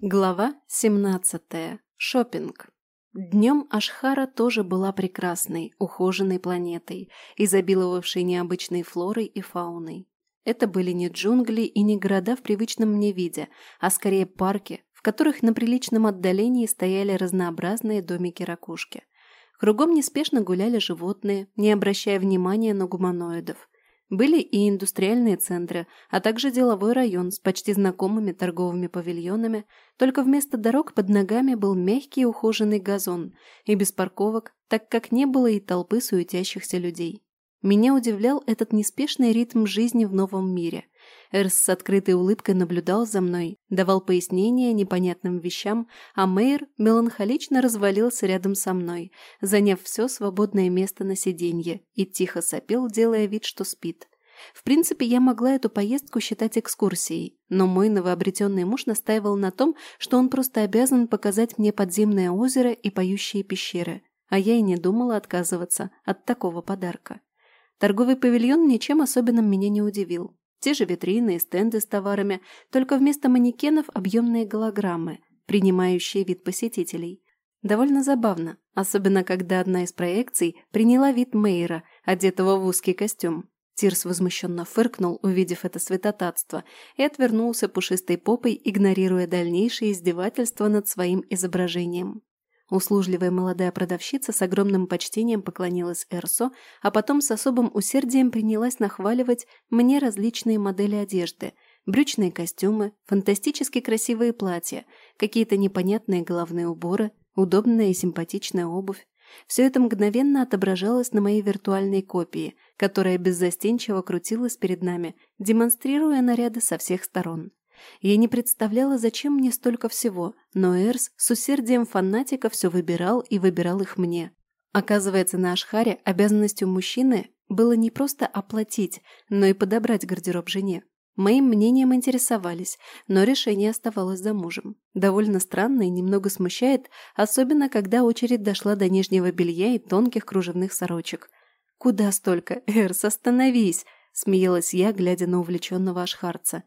Глава 17. Шопинг. Днем Ашхара тоже была прекрасной, ухоженной планетой, изобиловавшей необычной флорой и фауной. Это были не джунгли и не города в привычном мне виде, а скорее парки, в которых на приличном отдалении стояли разнообразные домики-ракушки. Кругом неспешно гуляли животные, не обращая внимания на гуманоидов. Были и индустриальные центры, а также деловой район с почти знакомыми торговыми павильонами, только вместо дорог под ногами был мягкий ухоженный газон и без парковок, так как не было и толпы суетящихся людей. Меня удивлял этот неспешный ритм жизни в новом мире. Эрс с открытой улыбкой наблюдал за мной, давал пояснения непонятным вещам, а Мэйр меланхолично развалился рядом со мной, заняв все свободное место на сиденье, и тихо сопел, делая вид, что спит. В принципе, я могла эту поездку считать экскурсией, но мой новообретенный муж настаивал на том, что он просто обязан показать мне подземное озеро и поющие пещеры, а я и не думала отказываться от такого подарка. Торговый павильон ничем особенным меня не удивил. Те же витрины и стенды с товарами, только вместо манекенов объемные голограммы, принимающие вид посетителей. Довольно забавно, особенно когда одна из проекций приняла вид Мейера, одетого в узкий костюм. Тирс возмущенно фыркнул, увидев это святотатство, и отвернулся пушистой попой, игнорируя дальнейшее издевательство над своим изображением. Услужливая молодая продавщица с огромным почтением поклонилась Эрсо, а потом с особым усердием принялась нахваливать мне различные модели одежды, брючные костюмы, фантастически красивые платья, какие-то непонятные головные уборы, удобная и симпатичная обувь. Все это мгновенно отображалось на моей виртуальной копии, которая беззастенчиво крутилась перед нами, демонстрируя наряды со всех сторон. Я не представляла, зачем мне столько всего, но Эрс с усердием фанатика все выбирал и выбирал их мне. Оказывается, на Ашхаре обязанностью мужчины было не просто оплатить, но и подобрать гардероб жене. Моим мнением интересовались, но решение оставалось за мужем. Довольно странно и немного смущает, особенно когда очередь дошла до нижнего белья и тонких кружевных сорочек. «Куда столько? Эрс, остановись!» – смеялась я, глядя на увлеченного ашхарца.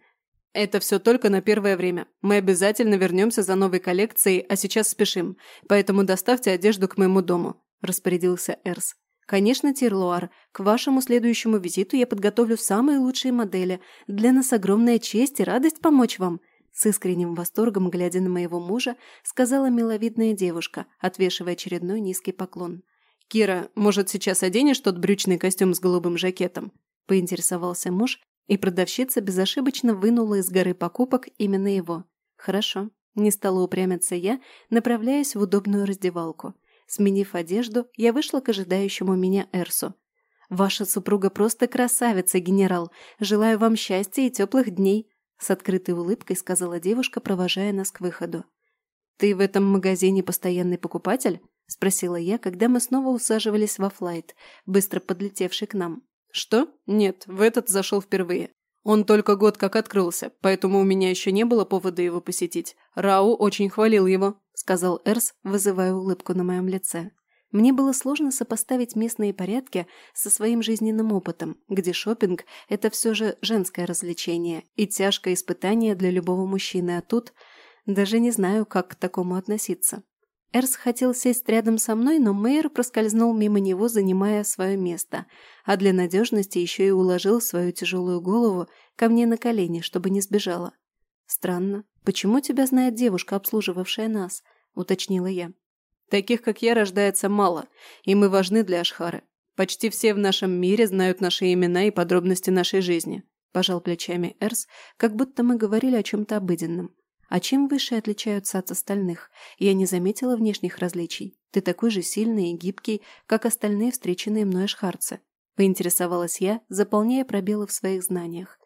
Это все только на первое время. Мы обязательно вернемся за новой коллекцией, а сейчас спешим. Поэтому доставьте одежду к моему дому», – распорядился Эрс. «Конечно, Тирлуар, к вашему следующему визиту я подготовлю самые лучшие модели. Для нас огромная честь и радость помочь вам», – с искренним восторгом, глядя на моего мужа, сказала миловидная девушка, отвешивая очередной низкий поклон. «Кира, может, сейчас оденешь тот брючный костюм с голубым жакетом?» – поинтересовался муж, и продавщица безошибочно вынула из горы покупок именно его. Хорошо. Не стала упрямиться я, направляясь в удобную раздевалку. Сменив одежду, я вышла к ожидающему меня Эрсу. «Ваша супруга просто красавица, генерал. Желаю вам счастья и теплых дней», — с открытой улыбкой сказала девушка, провожая нас к выходу. «Ты в этом магазине постоянный покупатель?» — спросила я, когда мы снова усаживались во флайт, быстро подлетевший к нам. «Что? Нет, в этот зашел впервые. Он только год как открылся, поэтому у меня еще не было повода его посетить. Рау очень хвалил его», – сказал Эрс, вызывая улыбку на моем лице. Мне было сложно сопоставить местные порядки со своим жизненным опытом, где шопинг – это все же женское развлечение и тяжкое испытание для любого мужчины, а тут даже не знаю, как к такому относиться. Эрс хотел сесть рядом со мной, но Мэйр проскользнул мимо него, занимая свое место, а для надежности еще и уложил свою тяжелую голову ко мне на колени, чтобы не сбежала. «Странно. Почему тебя знает девушка, обслуживавшая нас?» – уточнила я. «Таких, как я, рождается мало, и мы важны для Ашхары. Почти все в нашем мире знают наши имена и подробности нашей жизни», – пожал плечами Эрс, как будто мы говорили о чем-то обыденном. А чем выше отличаются от остальных? Я не заметила внешних различий. Ты такой же сильный и гибкий, как остальные встреченные мной ашхарцы. Поинтересовалась я, заполняя пробелы в своих знаниях.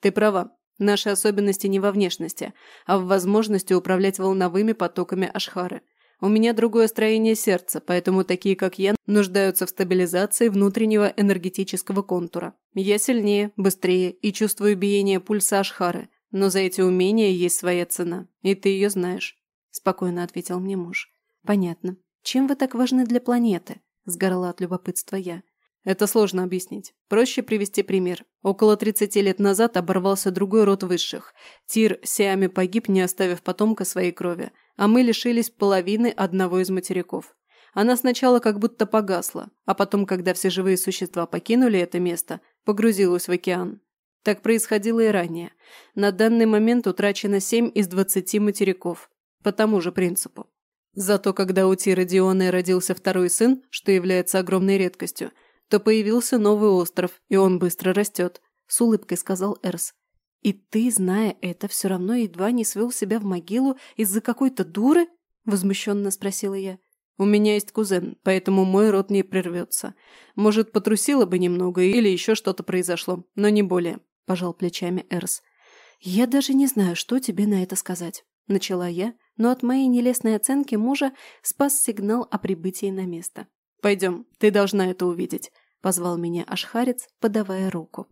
Ты права. Наши особенности не во внешности, а в возможности управлять волновыми потоками ашхары. У меня другое строение сердца, поэтому такие, как я, нуждаются в стабилизации внутреннего энергетического контура. Я сильнее, быстрее и чувствую биение пульса ашхары – но за эти умения есть своя цена, и ты ее знаешь», – спокойно ответил мне муж. «Понятно. Чем вы так важны для планеты?» – сгорала от любопытства я. Это сложно объяснить. Проще привести пример. Около 30 лет назад оборвался другой род высших. Тир Сиами погиб, не оставив потомка своей крови, а мы лишились половины одного из материков. Она сначала как будто погасла, а потом, когда все живые существа покинули это место, погрузилась в океан. Так происходило и ранее. На данный момент утрачено 7 из 20 материков. По тому же принципу. Зато когда у Тира Дионы родился второй сын, что является огромной редкостью – то появился новый остров, и он быстро растет», – с улыбкой сказал Эрс. «И ты, зная это, все равно едва не свел себя в могилу из-за какой-то дуры?» – возмущенно спросила я. «У меня есть кузен, поэтому мой род не прервется. Может, потрусило бы немного или еще что-то произошло, но не более», – пожал плечами Эрс. «Я даже не знаю, что тебе на это сказать», – начала я, но от моей нелестной оценки мужа спас сигнал о прибытии на место. «Пойдем, ты должна это увидеть», – позвал меня Ашхарец, подавая руку.